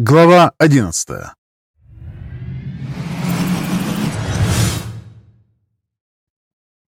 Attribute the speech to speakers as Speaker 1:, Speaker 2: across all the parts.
Speaker 1: Глава 11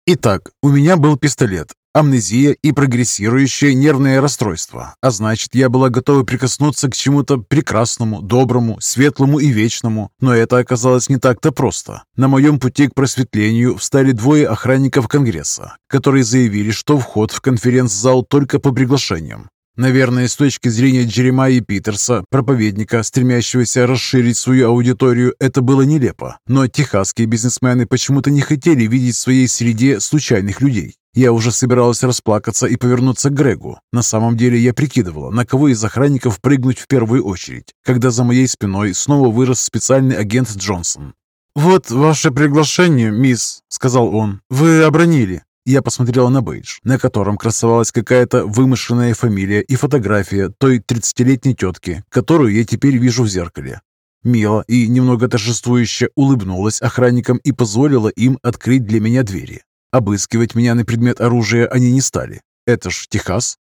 Speaker 1: Итак, у меня был пистолет, амнезия и прогрессирующее нервное расстройство, а значит, я была готова прикоснуться к чему-то прекрасному, доброму, светлому и вечному, но это оказалось не так-то просто. На моем пути к просветлению встали двое охранников Конгресса, которые заявили, что вход в конференц-зал только по приглашениям. Наверное, с точки зрения Джеремайи Питерса, проповедника, стремящегося расширить свою аудиторию, это было нелепо. Но техасские бизнесмены почему-то не хотели видеть в своей среде случайных людей. Я уже собиралась расплакаться и повернуться к Грегу. На самом деле я прикидывала, на кого из охранников прыгнуть в первую очередь, когда за моей спиной снова вырос специальный агент Джонсон. «Вот ваше приглашение, мисс», — сказал он. «Вы обронили». Я посмотрела на бейдж, на котором красовалась какая-то вымышленная фамилия и фотография той 30-летней тетки, которую я теперь вижу в зеркале. Мила и немного торжествующе улыбнулась охранникам и позволила им открыть для меня двери. Обыскивать меня на предмет оружия они не стали. Это ж Техас.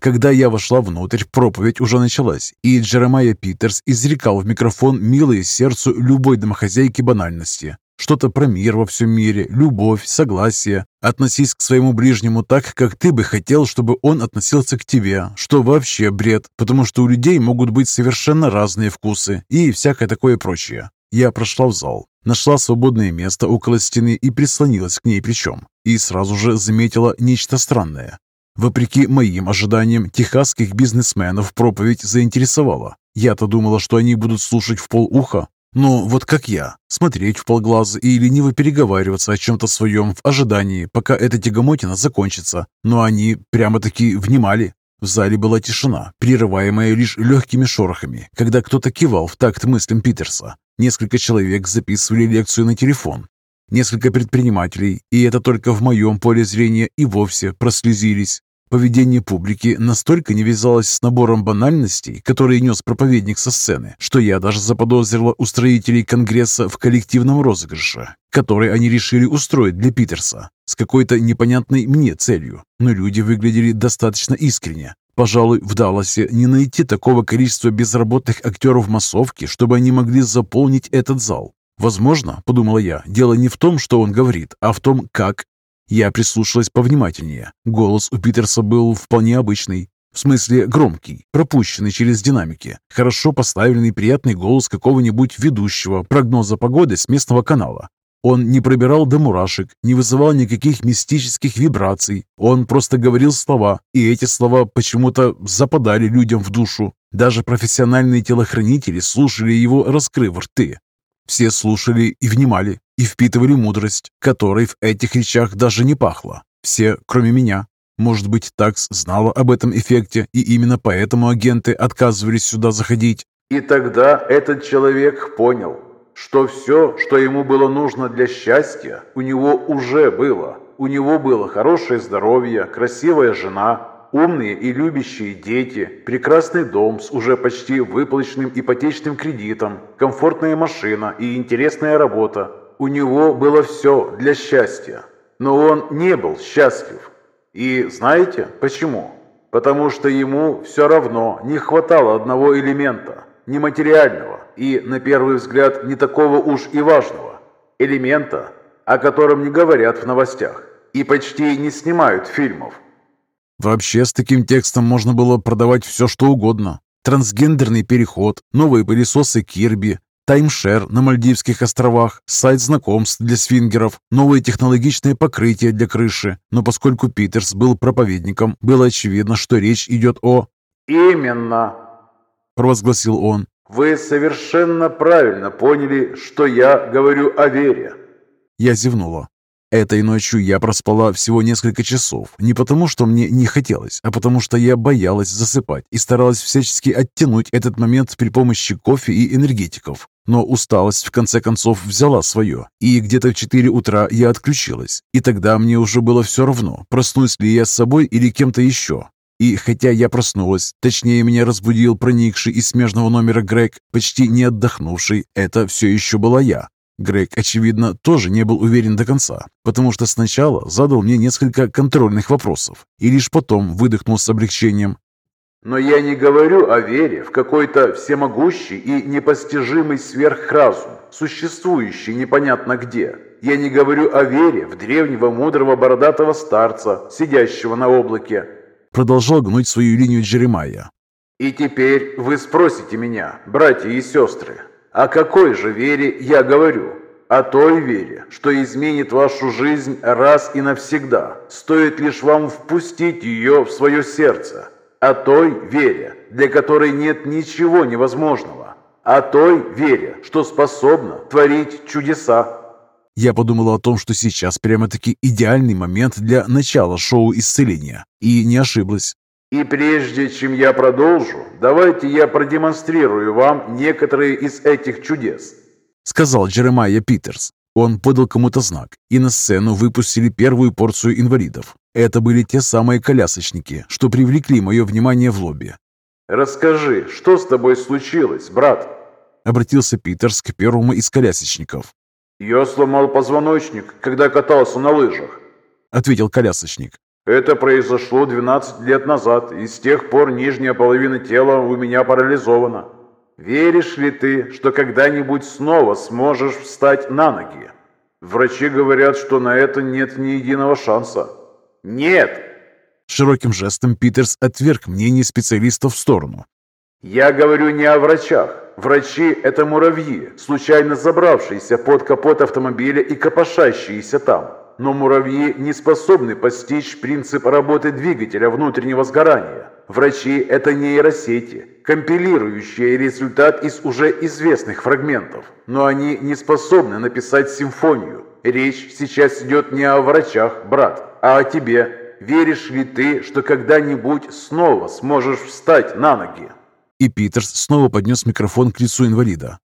Speaker 1: Когда я вошла внутрь, проповедь уже началась, и Джеремайя Питерс изрекал в микрофон милые сердцу любой домохозяйки банальности. Что-то про мир во всем мире, любовь, согласие. Относись к своему ближнему так, как ты бы хотел, чтобы он относился к тебе, что вообще бред, потому что у людей могут быть совершенно разные вкусы и всякое такое прочее. Я прошла в зал, нашла свободное место около стены и прислонилась к ней плечом. И сразу же заметила нечто странное. Вопреки моим ожиданиям, техасских бизнесменов проповедь заинтересовала. Я-то думала, что они будут слушать в полуха, ну, вот как я, смотреть в полглаза и лениво переговариваться о чем-то своем в ожидании, пока эта тягомотина закончится. Но они прямо-таки внимали. В зале была тишина, прерываемая лишь легкими шорохами, когда кто-то кивал в такт мыслям Питерса. Несколько человек записывали лекцию на телефон. Несколько предпринимателей, и это только в моем поле зрения, и вовсе прослезились. Поведение публики настолько не вязалось с набором банальностей, которые нес проповедник со сцены, что я даже заподозрила устроителей Конгресса в коллективном розыгрыше, который они решили устроить для Питерса с какой-то непонятной мне целью. Но люди выглядели достаточно искренне. Пожалуй, в Далласе не найти такого количества безработных актеров массовки, чтобы они могли заполнить этот зал. Возможно, подумала я, дело не в том, что он говорит, а в том, как я прислушалась повнимательнее. Голос у Питерса был вполне обычный. В смысле громкий, пропущенный через динамики. Хорошо поставленный приятный голос какого-нибудь ведущего прогноза погоды с местного канала. Он не пробирал до мурашек, не вызывал никаких мистических вибраций. Он просто говорил слова, и эти слова почему-то западали людям в душу. Даже профессиональные телохранители слушали его, раскрыв рты. Все слушали и внимали, и впитывали мудрость, которой в этих речах даже не пахло. Все, кроме меня. Может быть, Такс знала об этом эффекте, и именно поэтому агенты отказывались сюда заходить.
Speaker 2: И тогда этот человек понял, что все, что ему было нужно для счастья, у него уже было. У него было хорошее здоровье, красивая жена, умные и любящие дети, прекрасный дом с уже почти выплаченным ипотечным кредитом, комфортная машина и интересная работа. У него было все для счастья, но он не был счастлив. И знаете почему? Потому что ему все равно не хватало одного элемента, нематериального и, на первый взгляд, не такого уж и важного. Элемента, о котором не говорят в новостях и почти не снимают фильмов.
Speaker 1: Вообще, с таким текстом можно было продавать все, что угодно. Трансгендерный переход, новые пылесосы Кирби, таймшер на Мальдивских островах, сайт знакомств для свингеров, новое технологичное покрытие для крыши. Но поскольку Питерс был проповедником, было очевидно, что речь идет о...
Speaker 2: «Именно!» – провозгласил он. «Вы совершенно правильно поняли, что я говорю о вере».
Speaker 1: Я зевнула. Этой ночью я проспала всего несколько часов, не потому, что мне не хотелось, а потому, что я боялась засыпать и старалась всячески оттянуть этот момент при помощи кофе и энергетиков. Но усталость в конце концов взяла свое, и где-то в 4 утра я отключилась. И тогда мне уже было все равно, проснусь ли я с собой или кем-то еще. И хотя я проснулась, точнее меня разбудил проникший из смежного номера Грег, почти не отдохнувший, это все еще была я. Грег, очевидно, тоже не был уверен до конца, потому что сначала задал мне несколько контрольных вопросов и лишь потом выдохнул с облегчением.
Speaker 2: Но я не говорю о вере в какой-то всемогущий и непостижимый сверхразум, существующий непонятно где. Я не говорю о вере в древнего мудрого бородатого старца, сидящего на облаке.
Speaker 1: Продолжал гнуть свою линию Джеремайя.
Speaker 2: И теперь вы спросите меня, братья и сестры, о какой же вере я говорю? О той вере, что изменит вашу жизнь раз и навсегда. Стоит лишь вам впустить ее в свое сердце. О той вере, для которой нет ничего невозможного. О той вере, что способна творить чудеса.
Speaker 1: Я подумала о том, что сейчас прямо-таки идеальный момент для начала шоу исцеления. И не ошиблась.
Speaker 2: И прежде чем я продолжу, давайте я продемонстрирую вам некоторые из этих чудес
Speaker 1: сказал Джеремайя Питерс. Он подал кому-то знак, и на сцену выпустили первую порцию инвалидов. Это были те самые колясочники, что привлекли мое внимание в лобби.
Speaker 2: «Расскажи, что с тобой случилось, брат?»
Speaker 1: Обратился Питерс к первому из колясочников.
Speaker 2: «Я сломал позвоночник, когда катался на лыжах», —
Speaker 1: ответил колясочник.
Speaker 2: «Это произошло 12 лет назад, и с тех пор нижняя половина тела у меня парализована. Веришь ли ты, что когда-нибудь снова сможешь встать на ноги? Врачи говорят, что на это нет ни единого шанса. Нет!
Speaker 1: Широким жестом Питерс отверг мнение специалистов в сторону.
Speaker 2: Я говорю не о врачах. Врачи – это муравьи, случайно забравшиеся под капот автомобиля и копошащиеся там. Но муравьи не способны постичь принцип работы двигателя внутреннего сгорания. Врачи – это нейросети, компилирующие результат из уже известных фрагментов. Но они не способны написать симфонию. Речь сейчас идет не о врачах, брат, а о тебе. Веришь ли ты, что когда-нибудь снова сможешь встать на ноги?
Speaker 1: И Питерс снова поднес микрофон к лицу инвалида.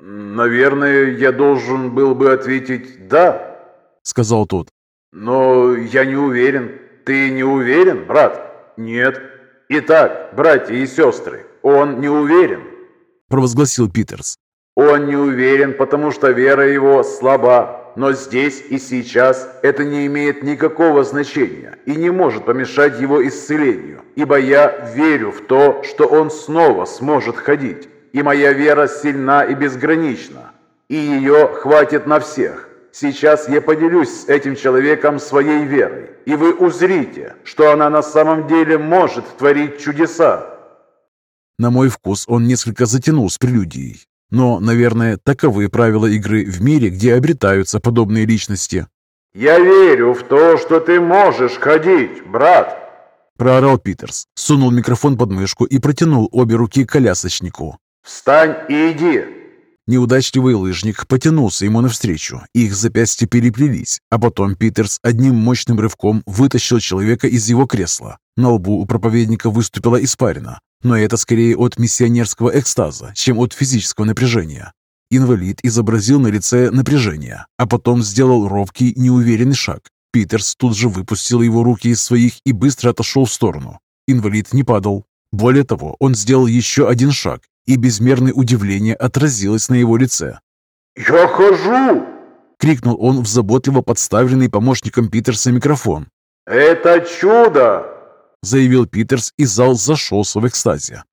Speaker 2: «Наверное, я должен был бы ответить «да», —
Speaker 1: сказал тот.
Speaker 2: «Но я не уверен. Ты не уверен, брат?» «Нет». «Итак, братья и сестры, он не уверен», –
Speaker 1: провозгласил Питерс.
Speaker 2: «Он не уверен, потому что вера его слаба, но здесь и сейчас это не имеет никакого значения и не может помешать его исцелению, ибо я верю в то, что он снова сможет ходить, и моя вера сильна и безгранична, и ее хватит на всех. Сейчас я поделюсь с этим человеком своей верой, и вы узрите, что она на самом деле может творить чудеса.
Speaker 1: На мой вкус он несколько затянул с прелюдией. Но, наверное, таковы правила игры в мире, где обретаются подобные личности.
Speaker 2: «Я верю в то, что ты можешь ходить, брат!»
Speaker 1: Проорал Питерс, сунул микрофон под мышку и протянул обе руки колясочнику.
Speaker 2: «Встань и иди!»
Speaker 1: Неудачливый лыжник потянулся ему навстречу, их запястья переплелись, а потом Питерс одним мощным рывком вытащил человека из его кресла. На лбу у проповедника выступила испарина, но это скорее от миссионерского экстаза, чем от физического напряжения. Инвалид изобразил на лице напряжение, а потом сделал ровкий, неуверенный шаг. Питерс тут же выпустил его руки из своих и быстро отошел в сторону. Инвалид не падал. Более того, он сделал еще один шаг и безмерное удивление отразилось на его лице.
Speaker 2: «Я хожу!»
Speaker 1: — крикнул он в заботливо подставленный помощником Питерса микрофон.
Speaker 2: «Это чудо!»
Speaker 1: — заявил Питерс, и зал зашелся в экстазе.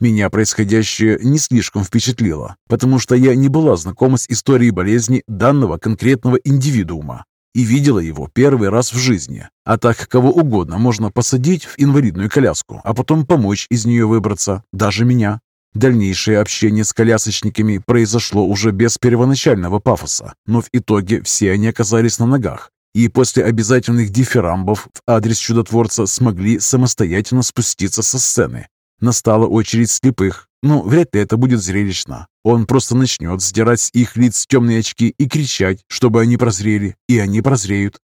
Speaker 1: Меня происходящее не слишком впечатлило, потому что я не была знакома с историей болезни данного конкретного индивидуума и видела его первый раз в жизни. А так кого угодно можно посадить в инвалидную коляску, а потом помочь из нее выбраться, даже меня. Дальнейшее общение с колясочниками произошло уже без первоначального пафоса, но в итоге все они оказались на ногах и после обязательных дифирамбов в адрес чудотворца смогли самостоятельно спуститься со сцены. Настала очередь слепых, но вряд ли это будет зрелищно. Он просто начнет сдирать с их лиц темные очки и кричать, чтобы они прозрели, и они прозреют.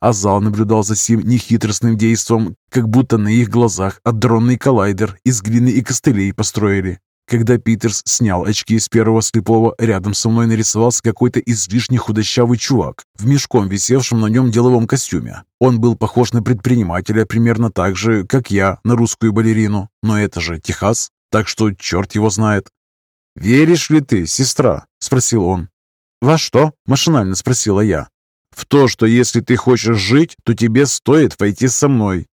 Speaker 1: А зал наблюдал за сим нехитростным действом, как будто на их глазах адронный коллайдер из глины и костылей построили. Когда Питерс снял очки с первого слепого, рядом со мной нарисовался какой-то излишне худощавый чувак в мешком, висевшем на нем деловом костюме. Он был похож на предпринимателя примерно так же, как я на русскую балерину. Но это же Техас, так что черт его знает. «Веришь ли ты, сестра?» – спросил он. «Во что?» – машинально спросила я. «В то, что если ты хочешь жить, то тебе стоит пойти со мной».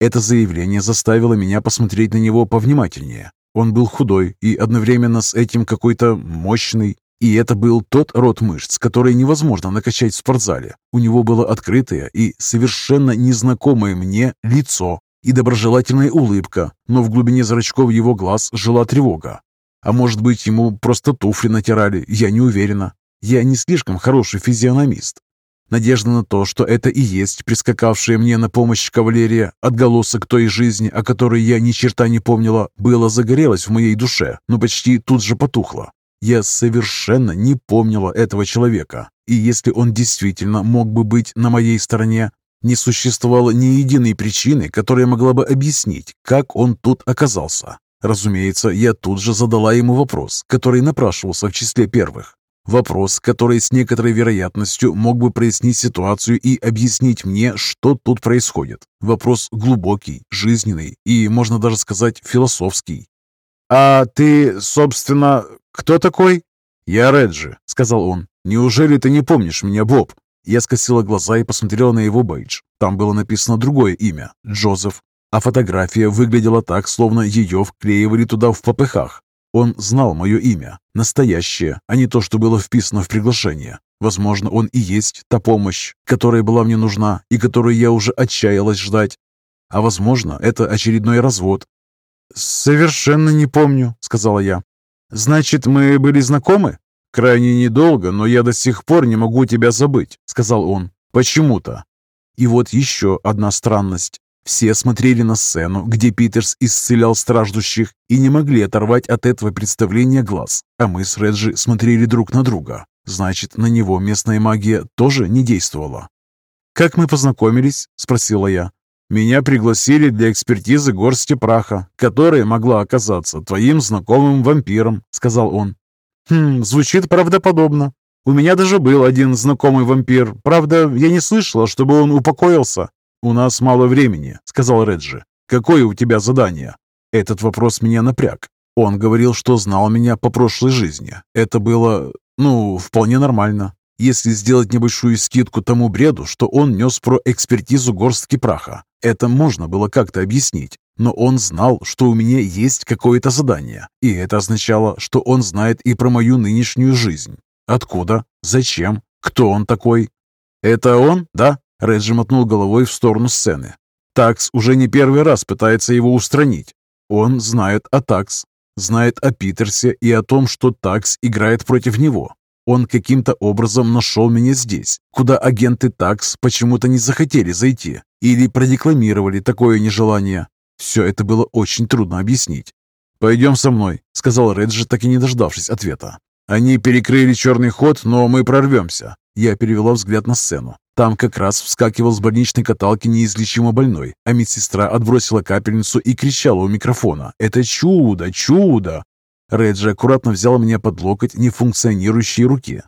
Speaker 1: Это заявление заставило меня посмотреть на него повнимательнее. Он был худой и одновременно с этим какой-то мощный. И это был тот род мышц, который невозможно накачать в спортзале. У него было открытое и совершенно незнакомое мне лицо и доброжелательная улыбка, но в глубине зрачков его глаз жила тревога. А может быть, ему просто туфли натирали, я не уверена. Я не слишком хороший физиономист. Надежда на то, что это и есть прискакавшая мне на помощь кавалерия, отголосок той жизни, о которой я ни черта не помнила, было загорелось в моей душе, но почти тут же потухло. Я совершенно не помнила этого человека, и если он действительно мог бы быть на моей стороне, не существовало ни единой причины, которая могла бы объяснить, как он тут оказался. Разумеется, я тут же задала ему вопрос, который напрашивался в числе первых. Вопрос, который с некоторой вероятностью мог бы прояснить ситуацию и объяснить мне, что тут происходит. Вопрос глубокий, жизненный и, можно даже сказать, философский. «А ты, собственно, кто такой?» «Я Реджи», — сказал он. «Неужели ты не помнишь меня, Боб?» Я скосила глаза и посмотрела на его бейдж. Там было написано другое имя – Джозеф. А фотография выглядела так, словно ее вклеивали туда в попыхах. Он знал мое имя, настоящее, а не то, что было вписано в приглашение. Возможно, он и есть та помощь, которая была мне нужна и которую я уже отчаялась ждать. А возможно, это очередной развод. «Совершенно не помню», — сказала я. «Значит, мы были знакомы?» «Крайне недолго, но я до сих пор не могу тебя забыть», — сказал он. «Почему-то». И вот еще одна странность. Все смотрели на сцену, где Питерс исцелял страждущих, и не могли оторвать от этого представления глаз. А мы с Реджи смотрели друг на друга. Значит, на него местная магия тоже не действовала. «Как мы познакомились?» – спросила я. «Меня пригласили для экспертизы горсти праха, которая могла оказаться твоим знакомым вампиром», – сказал он. «Хм, звучит правдоподобно. У меня даже был один знакомый вампир. Правда, я не слышала, чтобы он упокоился. «У нас мало времени», — сказал Реджи. «Какое у тебя задание?» Этот вопрос меня напряг. Он говорил, что знал меня по прошлой жизни. Это было, ну, вполне нормально. Если сделать небольшую скидку тому бреду, что он нес про экспертизу горстки праха, это можно было как-то объяснить. Но он знал, что у меня есть какое-то задание, и это означало, что он знает и про мою нынешнюю жизнь. Откуда? Зачем? Кто он такой? «Это он, да?» Реджи мотнул головой в сторону сцены. Такс уже не первый раз пытается его устранить. Он знает о Такс, знает о Питерсе и о том, что Такс играет против него. Он каким-то образом нашел меня здесь, куда агенты Такс почему-то не захотели зайти или продекламировали такое нежелание. Все это было очень трудно объяснить. «Пойдем со мной», — сказал Реджи, так и не дождавшись ответа. «Они перекрыли черный ход, но мы прорвемся». Я перевела взгляд на сцену. Там как раз вскакивал с больничной каталки неизлечимо больной, а медсестра отбросила капельницу и кричала у микрофона «Это чудо! Чудо!» Реджи аккуратно взял меня под локоть нефункционирующей руки.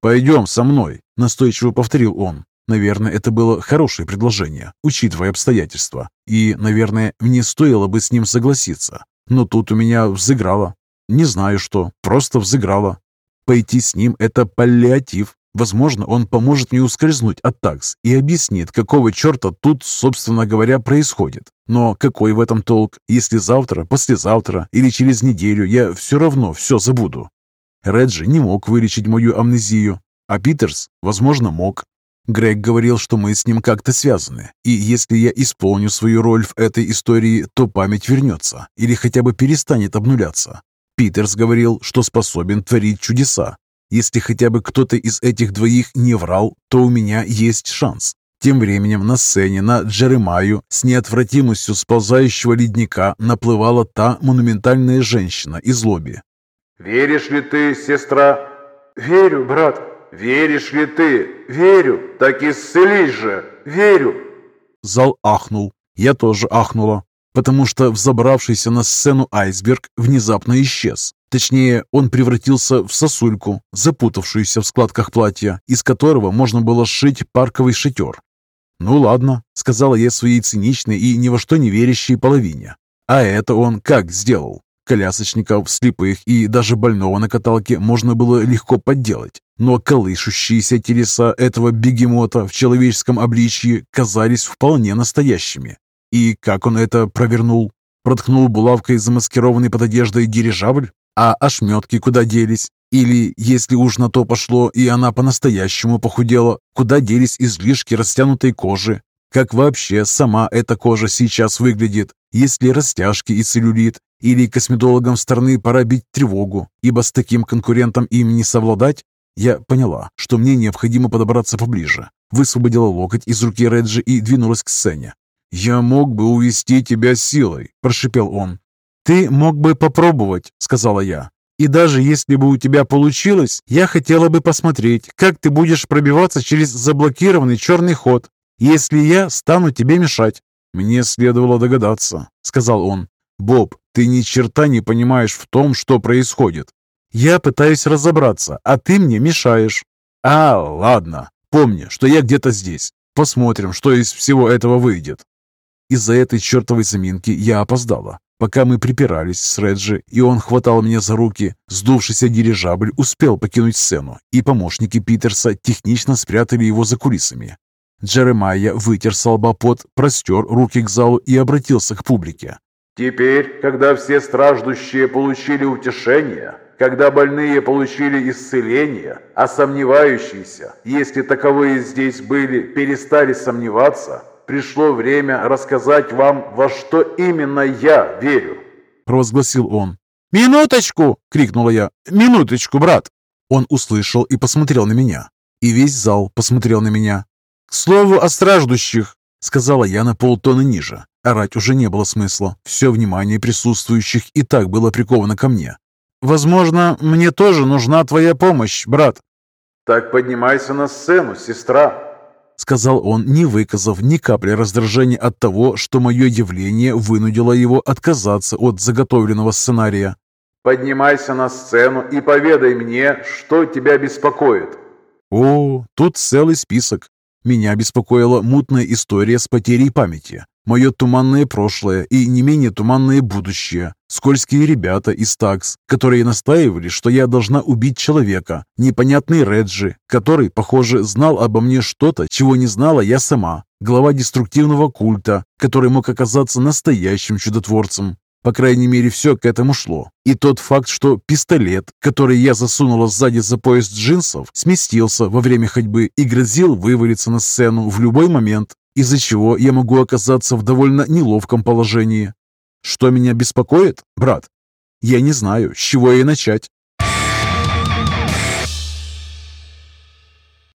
Speaker 1: «Пойдем со мной», — настойчиво повторил он. Наверное, это было хорошее предложение, учитывая обстоятельства. И, наверное, мне стоило бы с ним согласиться. Но тут у меня взыграло. Не знаю что, просто взыграло. Пойти с ним – это паллиатив, Возможно, он поможет мне ускользнуть от такс и объяснит, какого черта тут, собственно говоря, происходит. Но какой в этом толк, если завтра, послезавтра или через неделю я все равно все забуду? Реджи не мог вылечить мою амнезию, а Питерс, возможно, мог. Грег говорил, что мы с ним как-то связаны, и если я исполню свою роль в этой истории, то память вернется или хотя бы перестанет обнуляться. Питерс говорил, что способен творить чудеса, если хотя бы кто-то из этих двоих не врал, то у меня есть шанс. Тем временем на сцене на Джеремаю с неотвратимостью сползающего ледника наплывала та монументальная женщина из лобби.
Speaker 2: «Веришь ли ты, сестра?» «Верю, брат». «Веришь ли ты?» «Верю». «Так исцелись же!» «Верю».
Speaker 1: Зал ахнул. Я тоже ахнула, потому что взобравшийся на сцену айсберг внезапно исчез. Точнее, он превратился в сосульку, запутавшуюся в складках платья, из которого можно было сшить парковый шатер. «Ну ладно», — сказала я своей циничной и ни во что не верящей половине. А это он как сделал? Колясочников, слепых и даже больного на каталке можно было легко подделать, но колышущиеся телеса этого бегемота в человеческом обличье казались вполне настоящими. И как он это провернул? Проткнул булавкой замаскированный под одеждой дирижабль? А ошметки куда делись? Или, если уж на то пошло, и она по-настоящему похудела, куда делись излишки растянутой кожи? Как вообще сама эта кожа сейчас выглядит? Есть ли растяжки и целлюлит? Или косметологам страны пора бить тревогу, ибо с таким конкурентом им не совладать? Я поняла, что мне необходимо подобраться поближе. Высвободила локоть из руки Реджи и двинулась к сцене. «Я мог бы увести тебя силой», – прошипел он. «Ты мог бы попробовать», – сказала я. «И даже если бы у тебя получилось, я хотела бы посмотреть, как ты будешь пробиваться через заблокированный черный ход, если я стану тебе мешать». «Мне следовало догадаться», – сказал он. «Боб, ты ни черта не понимаешь в том, что происходит. Я пытаюсь разобраться, а ты мне мешаешь». «А, ладно. Помни, что я где-то здесь. Посмотрим, что из всего этого выйдет». Из-за этой чертовой заминки я опоздала. Пока мы припирались с Реджи, и он хватал меня за руки, сдувшийся дирижабль успел покинуть сцену, и помощники Питерса технично спрятали его за кулисами. Джеремайя вытер с простер руки к залу и обратился к публике.
Speaker 2: «Теперь, когда все страждущие получили утешение, когда больные получили исцеление, а сомневающиеся, если таковые здесь были, перестали сомневаться, пришло время рассказать вам, во что именно я верю», –
Speaker 1: провозгласил он. «Минуточку!» – крикнула я. «Минуточку, брат!» Он услышал и посмотрел на меня. И весь зал посмотрел на меня. «К слову о страждущих!» – сказала я на полтона ниже. Орать уже не было смысла. Все внимание присутствующих и так было приковано ко мне. «Возможно, мне тоже нужна твоя помощь, брат».
Speaker 2: «Так поднимайся на сцену, сестра», —
Speaker 1: сказал он, не выказав ни капли раздражения от того, что мое явление вынудило его отказаться от заготовленного сценария.
Speaker 2: «Поднимайся на сцену и поведай мне, что тебя беспокоит».
Speaker 1: «О, тут целый список. Меня беспокоила мутная история с потерей памяти. Мое туманное прошлое и не менее туманное будущее. Скользкие ребята из ТАКС, которые настаивали, что я должна убить человека. Непонятный Реджи, который, похоже, знал обо мне что-то, чего не знала я сама. Глава деструктивного культа, который мог оказаться настоящим чудотворцем. По крайней мере, все к этому шло. И тот факт, что пистолет, который я засунула сзади за пояс джинсов, сместился во время ходьбы и грозил вывалиться на сцену в любой момент, из-за чего я могу оказаться в довольно неловком положении. Что меня беспокоит, брат? Я не знаю, с чего и начать.